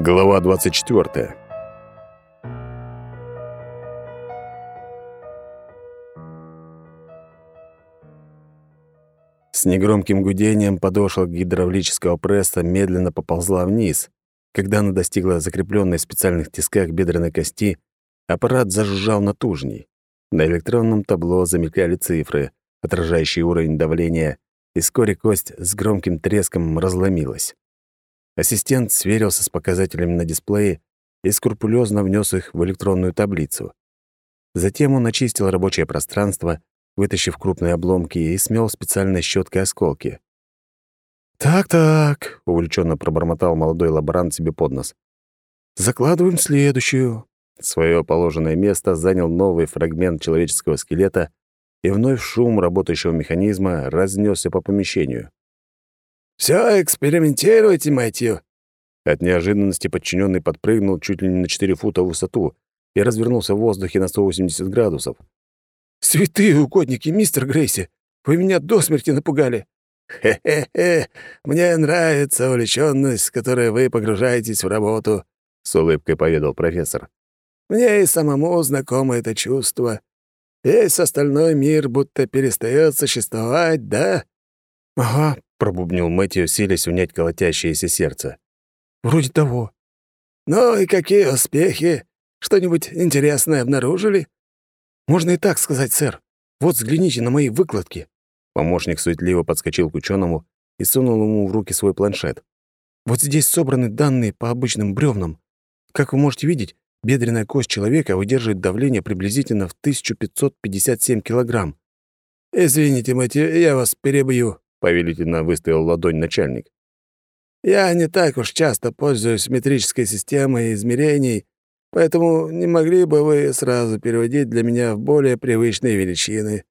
Глава 24. С негромким гудением подошва гидравлического пресса медленно поползла вниз. Когда она достигла закрепленной в специальных тисках бедренной кости, аппарат зажужжал натужней. На электронном табло замелькали цифры, отражающие уровень давления, и вскоре кость с громким треском разломилась. Ассистент сверился с показателями на дисплее и скрупулезно внес их в электронную таблицу. Затем он очистил рабочее пространство, вытащив крупные обломки и смел специальной щеткой осколки. «Так-так», — увлеченно пробормотал молодой лаборант себе под нос. «Закладываем следующую». Своё положенное место занял новый фрагмент человеческого скелета, и вновь шум работающего механизма разнесся по помещению. Все экспериментируйте, Мэтью!» От неожиданности подчиненный подпрыгнул чуть ли не на 4 фута в высоту и развернулся в воздухе на 180 градусов. «Святые угодники, мистер Грейси! Вы меня до смерти напугали!» «Хе-хе-хе! Мне нравится увлеченность, с которой вы погружаетесь в работу», — с улыбкой поведал профессор. «Мне и самому знакомо это чувство. Весь остальной мир будто перестает существовать, да?» «Ага», — пробубнил Мэтью, силясь унять колотящееся сердце. «Вроде того». «Ну и какие успехи? Что-нибудь интересное обнаружили?» «Можно и так сказать, сэр. Вот взгляните на мои выкладки». Помощник суетливо подскочил к ученому и сунул ему в руки свой планшет. «Вот здесь собраны данные по обычным бревнам. Как вы можете видеть, бедренная кость человека выдерживает давление приблизительно в 1557 килограмм. «Извините, Мэтью, я вас перебью», — повелительно выставил ладонь начальник. «Я не так уж часто пользуюсь метрической системой измерений, поэтому не могли бы вы сразу переводить для меня в более привычные величины?»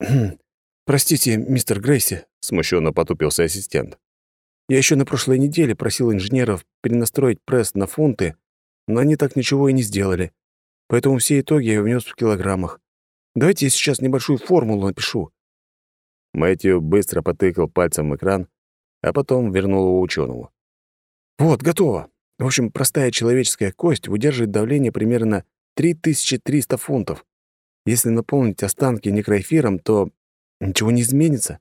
«Простите, мистер Грейси», — смущенно потупился ассистент. «Я еще на прошлой неделе просил инженеров перенастроить пресс на фунты, но они так ничего и не сделали. Поэтому все итоги я внес в килограммах. Давайте я сейчас небольшую формулу напишу. Мэтью быстро потыкал пальцем в экран, а потом вернул его учёному. «Вот, готово. В общем, простая человеческая кость выдерживает давление примерно 3300 фунтов. Если наполнить останки некроэфиром, то ничего не изменится.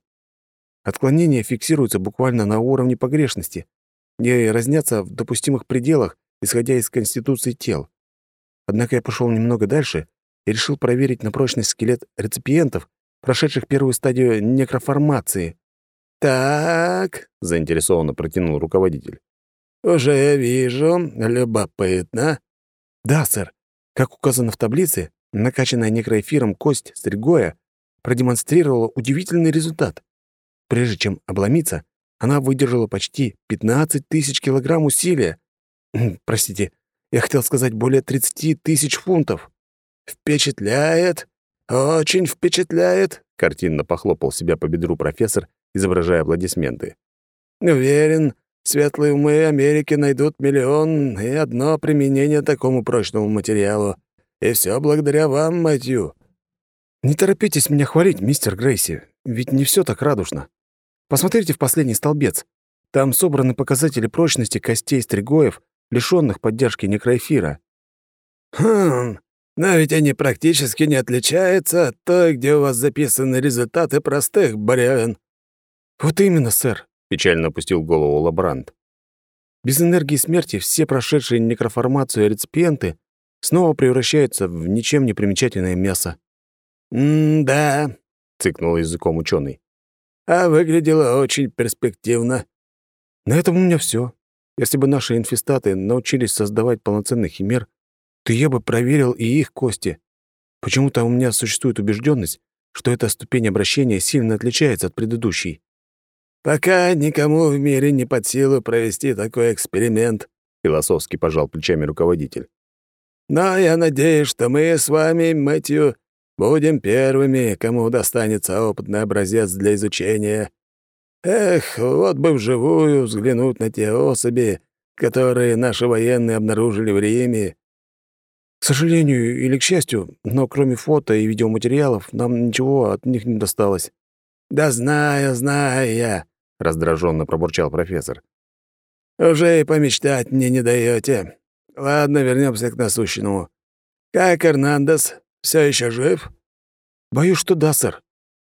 Отклонения фиксируются буквально на уровне погрешности и разнятся в допустимых пределах, исходя из конституции тел. Однако я пошел немного дальше и решил проверить на прочность скелет реципиентов, прошедших первую стадию некроформации. «Так», — заинтересованно протянул руководитель. «Уже вижу. Любопытно». «Да, сэр. Как указано в таблице, накачанная некроэфиром кость стригоя продемонстрировала удивительный результат. Прежде чем обломиться, она выдержала почти 15 тысяч килограмм усилия. Простите, я хотел сказать более 30 тысяч фунтов. «Впечатляет!» «Очень впечатляет», — картинно похлопал себя по бедру профессор, изображая аплодисменты. «Уверен, светлые умы Америки найдут миллион и одно применение такому прочному материалу. И все благодаря вам, Матью». «Не торопитесь меня хвалить, мистер Грейси, ведь не все так радужно. Посмотрите в последний столбец. Там собраны показатели прочности костей стригоев, лишённых поддержки некроэфира». «Хм, но ведь они практически не отличаются от той, где у вас записаны результаты простых бревен». «Вот именно, сэр», — печально опустил голову лаборант. «Без энергии смерти все прошедшие некроформацию реципиенты снова превращаются в ничем не примечательное мясо». «М-да», — цыкнул языком ученый. «А выглядело очень перспективно». «На этом у меня все. Если бы наши инфестаты научились создавать полноценных химер, то я бы проверил и их кости. Почему-то у меня существует убежденность, что эта ступень обращения сильно отличается от предыдущей. «Пока никому в мире не под силу провести такой эксперимент», — философски пожал плечами руководитель. «Но я надеюсь, что мы с вами, Мэтью, будем первыми, кому достанется опытный образец для изучения. Эх, вот бы вживую взглянуть на те особи, которые наши военные обнаружили в Риме, сожалению или к счастью, но кроме фото и видеоматериалов нам ничего от них не досталось. «Да знаю, знаю я», — раздраженно пробурчал профессор. Уже и помечтать мне не даете. Ладно, вернемся к насущному. Как Эрнандес? Все еще жив? Боюсь, что да, сэр.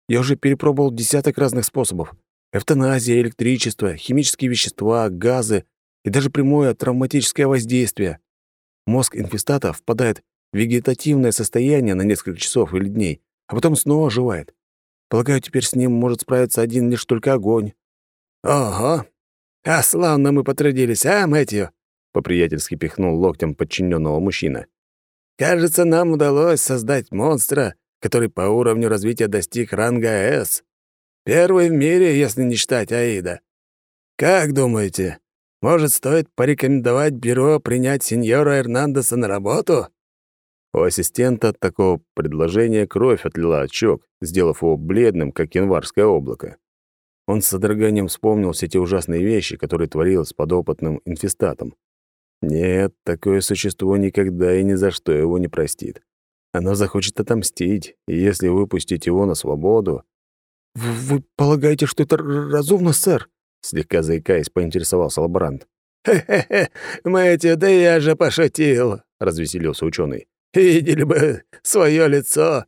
Я уже перепробовал десяток разных способов. Эвтаназия, электричество, химические вещества, газы и даже прямое травматическое воздействие. Мозг инфестата впадает в вегетативное состояние на несколько часов или дней, а потом снова оживает. Полагаю, теперь с ним может справиться один лишь только огонь. Ого! А славно мы потрудились, а, Мэтью? По-приятельски пихнул локтем подчиненного мужчина. Кажется, нам удалось создать монстра, который по уровню развития достиг ранга С. Первый в мире, если не считать Аида. Как думаете, может, стоит порекомендовать бюро принять сеньора Эрнандеса на работу?» У ассистента от такого предложения кровь отлила от щек, сделав его бледным, как январское облако. Он с содроганием вспомнил все те ужасные вещи, которые творил с подопытным инфестатом. Нет, такое существо никогда и ни за что его не простит. Оно захочет отомстить, и если выпустить его на свободу... «Вы полагаете, что это разумно, сэр?» Слегка заикаясь, поинтересовался лаборант. «Хе-хе-хе, Мэтью, да я же пошутил!» — развеселился ученый. «Видели бы свое лицо!»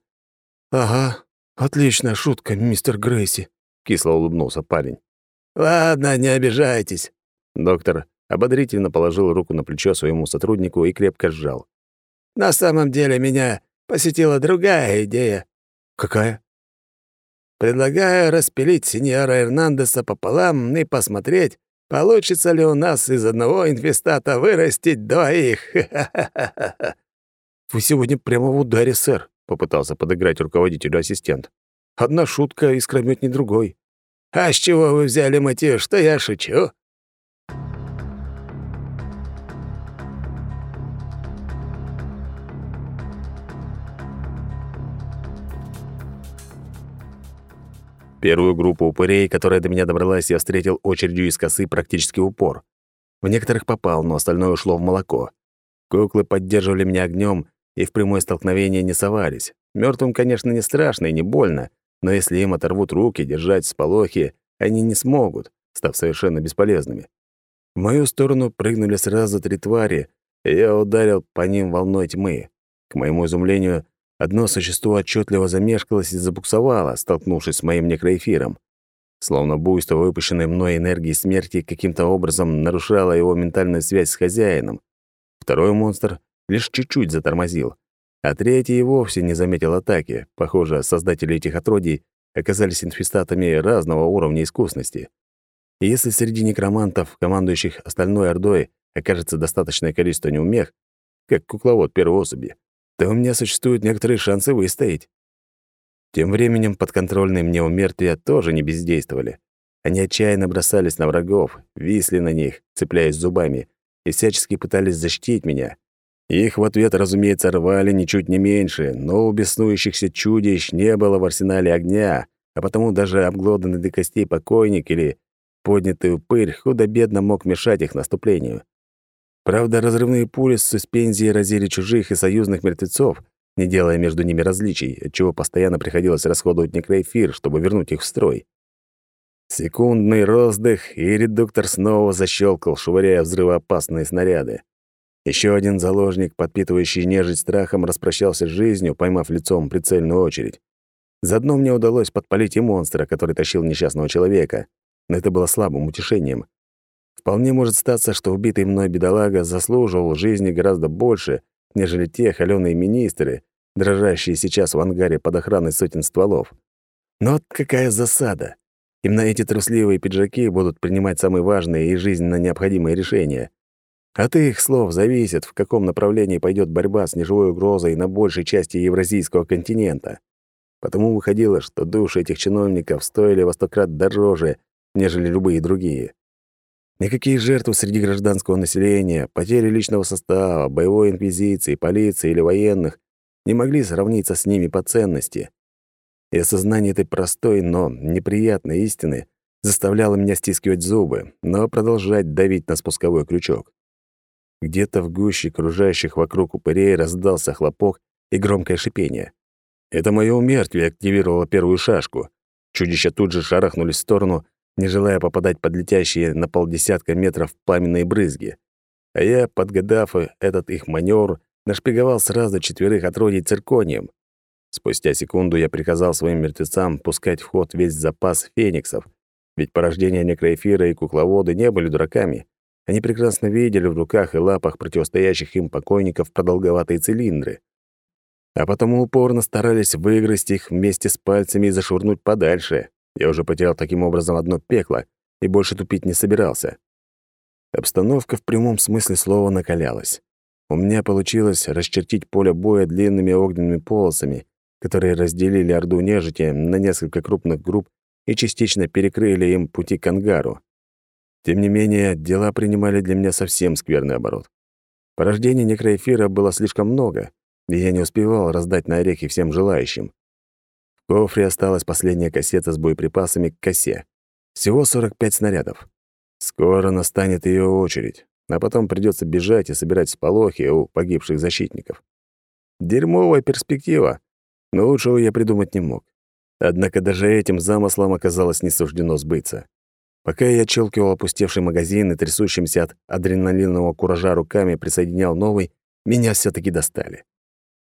«Ага, отличная шутка, мистер Грейси», — кисло улыбнулся парень. «Ладно, не обижайтесь». Доктор ободрительно положил руку на плечо своему сотруднику и крепко сжал. «На самом деле меня посетила другая идея». «Какая?» Предлагаю распилить сеньора Эрнандеса пополам и посмотреть, получится ли у нас из одного инфестата вырастить двоих. Вы сегодня прямо в ударе, сэр, попытался подыграть руководителю ассистент. Одна шутка искрометь не другой. А с чего вы взяли мотив, что я шучу? Первую группу упырей, которая до меня добралась, я встретил очередью из косы практически упор. В некоторых попал, но остальное ушло в молоко. Куклы поддерживали меня огнем и в прямое столкновение не совались. Мертвым, конечно, не страшно и не больно, но если им оторвут руки, держать сполохи, они не смогут, став совершенно бесполезными. В мою сторону прыгнули сразу три твари, и я ударил по ним волной тьмы. К моему изумлению, Одно существо отчетливо замешкалось и забуксовало, столкнувшись с моим некроэфиром. Словно буйство выпущенной мной энергии смерти каким-то образом нарушало его ментальную связь с хозяином. Второй монстр лишь чуть-чуть затормозил, а третий и вовсе не заметил атаки. Похоже, создатели этих отродий оказались инфестатами разного уровня искусности. И если среди некромантов, командующих остальной ордой, окажется достаточное количество неумех, как кукловод первой особи, то у меня существуют некоторые шансы выстоять. Тем временем подконтрольные мне умертвия тоже не бездействовали. Они отчаянно бросались на врагов, висли на них, цепляясь зубами, и всячески пытались защитить меня. Их в ответ, разумеется, рвали ничуть не меньше, но у беснующихся чудищ не было в арсенале огня, а потому даже обглоданный до костей покойник или поднятый упырь худо-бедно мог мешать их наступлению. Правда, разрывные пули с суспензией разили чужих и союзных мертвецов, не делая между ними различий, отчего постоянно приходилось расходовать некроэфир, чтобы вернуть их в строй. Секундный роздых, и редуктор снова защелкал, швыряя взрывоопасные снаряды. Еще один заложник, подпитывающий нежить страхом, распрощался с жизнью, поймав лицом прицельную очередь. Заодно мне удалось подпалить и монстра, который тащил несчастного человека, но это было слабым утешением. Вполне может статься, что убитый мной бедолага заслуживал жизни гораздо больше, нежели те холёные министры, дрожащие сейчас в ангаре под охраной сотен стволов. Но вот какая засада! Именно эти трусливые пиджаки будут принимать самые важные и жизненно необходимые решения. От их слов зависит, в каком направлении пойдет борьба с неживой угрозой на большей части Евразийского континента. Потому выходило, что души этих чиновников стоили во сто дороже, нежели любые другие. Никакие жертвы среди гражданского населения, потери личного состава, боевой инквизиции, полиции или военных не могли сравниться с ними по ценности. И осознание этой простой, но неприятной истины заставляло меня стискивать зубы, но продолжать давить на спусковой крючок. Где-то в гуще кружащих вокруг упырей раздался хлопок и громкое шипение. Это мое умертвие активировало первую шашку. Чудища тут же шарахнулись в сторону, не желая попадать под летящие на полдесятка метров пламенные брызги. А я, подгадав этот их маневр, нашпиговал сразу четверых отродий цирконием. Спустя секунду я приказал своим мертвецам пускать в ход весь запас фениксов, ведь порождения некроэфира и кукловоды не были дураками. Они прекрасно видели в руках и лапах противостоящих им покойников продолговатые цилиндры. А потому упорно старались выгрызть их вместе с пальцами и зашвырнуть подальше. Я уже потерял таким образом одно пекло и больше тупить не собирался. Обстановка в прямом смысле слова накалялась. У меня получилось расчертить поле боя длинными огненными полосами, которые разделили Орду нежити на несколько крупных групп и частично перекрыли им пути к ангару. Тем не менее, дела принимали для меня совсем скверный оборот. Порождений некроэфира было слишком много, и я не успевал раздать на орехи всем желающим. В кофре осталась последняя кассета с боеприпасами к косе. Всего 45 снарядов. Скоро настанет ее очередь, а потом придется бежать и собирать сполохи у погибших защитников. Дерьмовая перспектива, но лучшего я придумать не мог. Однако даже этим замыслом оказалось не суждено сбыться. Пока я отщелкивал опустевший магазин и трясущимся от адреналинного куража руками присоединял новый, меня все таки достали.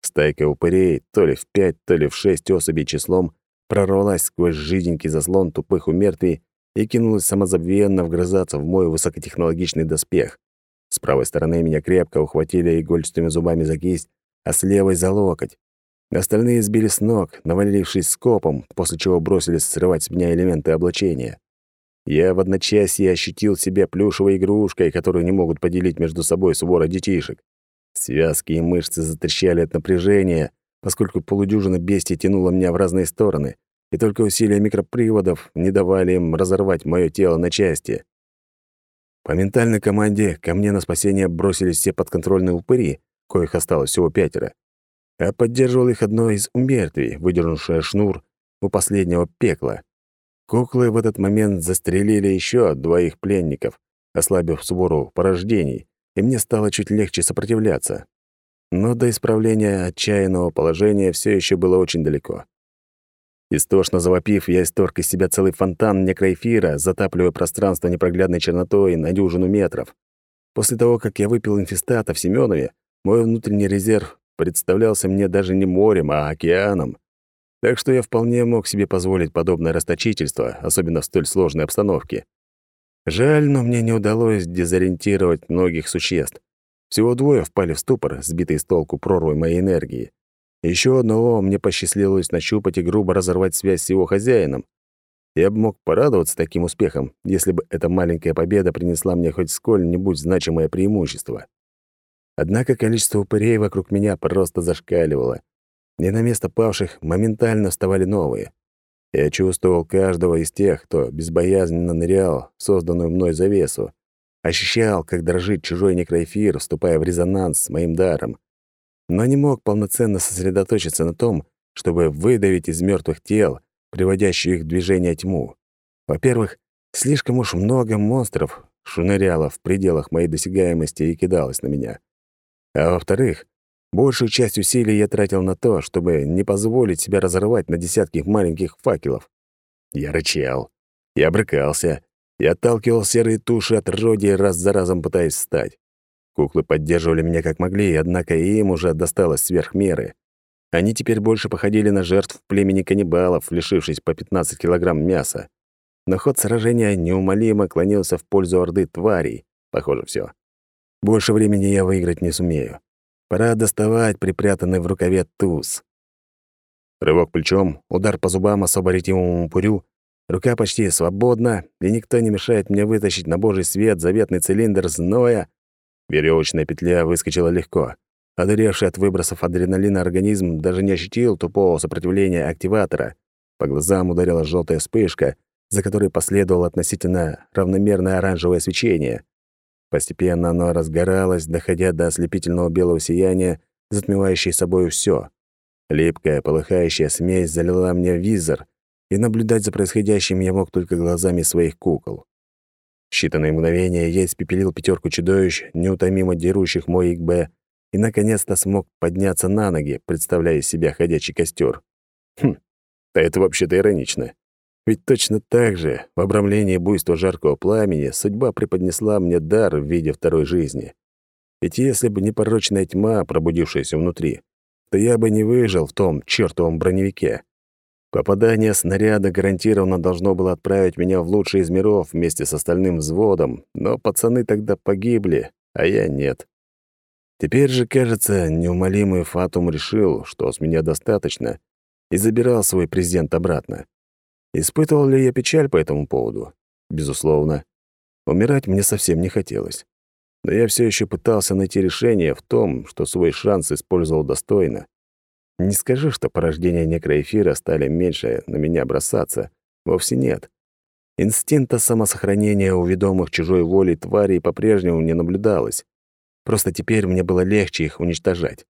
Стайка упырей, то ли в пять, то ли в шесть особей числом, прорвалась сквозь жиденький заслон тупых умертвий и кинулась самозабвенно вгрызаться в мой высокотехнологичный доспех. С правой стороны меня крепко ухватили игольчатыми зубами за кисть, а с левой — за локоть. Остальные сбили с ног, навалившись скопом, после чего бросились срывать с меня элементы облачения. Я в одночасье ощутил себя плюшевой игрушкой, которую не могут поделить между собой свора детишек. Связки и мышцы затрещали от напряжения, поскольку полудюжина бестий тянула меня в разные стороны, и только усилия микроприводов не давали им разорвать моё тело на части. По ментальной команде ко мне на спасение бросились все подконтрольные упыри, коих осталось всего пятеро а поддерживал их одно из умертвий, выдернувшее шнур у последнего пекла. Куклы в этот момент застрелили еще двоих пленников, ослабив свору порождений, и мне стало чуть легче сопротивляться. Но до исправления отчаянного положения все еще было очень далеко. Истошно завопив, я исторг из себя целый фонтан некроэфира, затапливая пространство непроглядной чернотой на дюжину метров. После того, как я выпил инфестата в Семенове, мой внутренний резерв представлялся мне даже не морем, а океаном. Так что я вполне мог себе позволить подобное расточительство, особенно в столь сложной обстановке. Жаль, но мне не удалось дезориентировать многих существ. Всего двое впали в ступор, сбитые с толку прорвой моей энергии. Еще одного мне посчастливилось нащупать и грубо разорвать связь с его хозяином. Я бы мог порадоваться таким успехом, если бы эта маленькая победа принесла мне хоть сколь-нибудь значимое преимущество. Однако количество упырей вокруг меня просто зашкаливало, и на место павших моментально вставали новые. Я чувствовал каждого из тех, кто безбоязненно нырял в созданную мной завесу, ощущал, как дрожит чужой некроэфир, вступая в резонанс с моим даром, но не мог полноценно сосредоточиться на том, чтобы выдавить из мертвых тел, приводящих их в движение тьму. Во-первых, слишком уж много монстров шуныряло в пределах моей досягаемости и кидалось на меня. А во-вторых, большую часть усилий я тратил на то, чтобы не позволить себя разорвать на десятки маленьких факелов. Я рычал, я брыкался, я отталкивал серые туши от родия, раз за разом пытаясь встать. Куклы поддерживали меня как могли, однако и им уже досталось сверх меры. Они теперь больше походили на жертв племени каннибалов, лишившись по 15 килограмм мяса. Но ход сражения неумолимо клонился в пользу орды тварей. Похоже, все. Больше времени я выиграть не сумею. Пора доставать припрятанный в рукаве туз. Рывок плечом, удар по зубам особо ретивому пурю. Рука почти свободна, и никто не мешает мне вытащить на божий свет заветный цилиндр зноя. Веревочная петля выскочила легко. Одуревший от выбросов адреналина организм даже не ощутил тупого сопротивления активатора. По глазам ударила желтая вспышка, за которой последовало относительно равномерное оранжевое свечение. Постепенно оно разгоралось, доходя до ослепительного белого сияния, затмевающей собой все. Липкая, полыхающая смесь залила мне визор, и наблюдать за происходящим я мог только глазами своих кукол. В считанные мгновения я испепелил пятерку чудовищ, неутомимо дерущих мой ИКБ, и наконец-то смог подняться на ноги, представляя из себя ходячий костер. Хм, да это вообще-то иронично. Ведь точно так же, в обрамлении буйства жаркого пламени, судьба преподнесла мне дар в виде второй жизни. Ведь если бы не порочная тьма, пробудившаяся внутри, то я бы не выжил в том чертовом броневике. Попадание снаряда гарантированно должно было отправить меня в лучший из миров вместе с остальным взводом, но пацаны тогда погибли, а я нет. Теперь же, кажется, неумолимый Фатум решил, что с меня достаточно, и забирал свой презент обратно. Испытывал ли я печаль по этому поводу? Безусловно. Умирать мне совсем не хотелось. Но я все еще пытался найти решение в том, что свой шанс использовал достойно. Не скажи, что порождения некроэфира стали меньше на меня бросаться. Вовсе нет. Инстинкта самосохранения у ведомых чужой волей тварей по-прежнему не наблюдалось. Просто теперь мне было легче их уничтожать.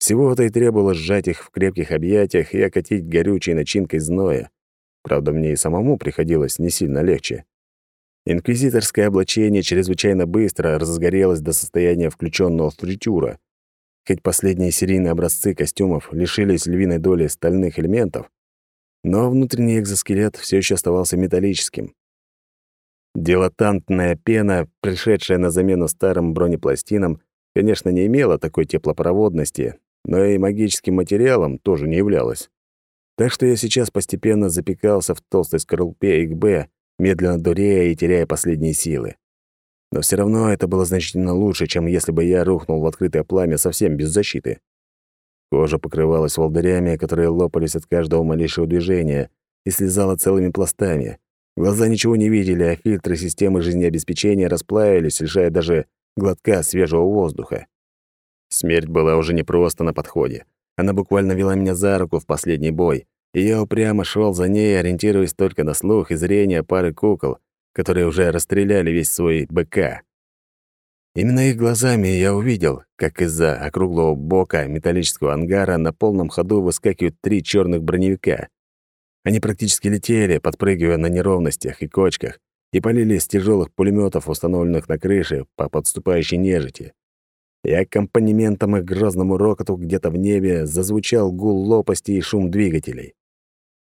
Всего-то и требовалось сжать их в крепких объятиях и окатить горючей начинкой зноя. Правда, мне и самому приходилось не сильно легче. Инквизиторское облачение чрезвычайно быстро разгорелось до состояния включенного фритюра. Хоть последние серийные образцы костюмов лишились львиной доли стальных элементов, но внутренний экзоскелет все еще оставался металлическим. Дилатантная пена, пришедшая на замену старым бронепластинам, конечно, не имела такой теплопроводности, но и магическим материалом тоже не являлась. Так что я сейчас постепенно запекался в толстой скорлупе ИКБ, медленно дурея и теряя последние силы. Но все равно это было значительно лучше, чем если бы я рухнул в открытое пламя совсем без защиты. Кожа покрывалась волдырями, которые лопались от каждого малейшего движения, и слезала целыми пластами, Глаза ничего не видели, а фильтры системы жизнеобеспечения расплавились, лишая даже глотка свежего воздуха. Смерть была уже не просто на подходе. Она буквально вела меня за руку в последний бой, и я упрямо шел за ней, ориентируясь только на слух и зрение пары кукол, которые уже расстреляли весь свой БК. Именно их глазами я увидел, как из-за округлого бока металлического ангара на полном ходу выскакивают три черных броневика. Они практически летели, подпрыгивая на неровностях и кочках, и полили из тяжелых пулеметов, установленных на крыше по подступающей нежити. И аккомпанементом их грозному рокоту где-то в небе зазвучал гул лопасти и шум двигателей.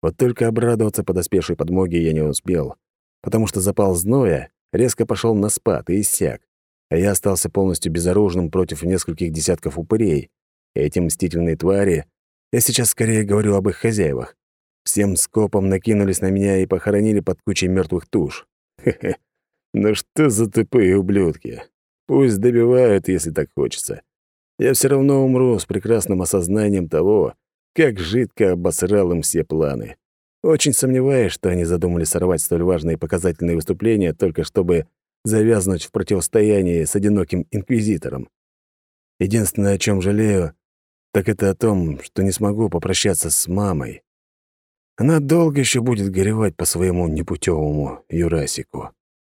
Вот только обрадоваться подоспевшей подмоге я не успел, потому что запал зноя резко пошел на спад и иссяк, а я остался полностью безоружным против нескольких десятков упырей. Эти мстительные твари, я сейчас скорее говорю об их хозяевах, Всем скопом накинулись на меня и похоронили под кучей мертвых туш. Хе-хе. Ну что за тупые ублюдки? Пусть добивают, если так хочется. Я все равно умру с прекрасным осознанием того, как жидко обосрал им все планы. Очень сомневаюсь, что они задумали сорвать столь важные показательные выступления только чтобы завязнуть в противостоянии с одиноким инквизитором. Единственное, о чем жалею, так это о том, что не смогу попрощаться с мамой. Она долго еще будет горевать по своему непутевому Юрасику.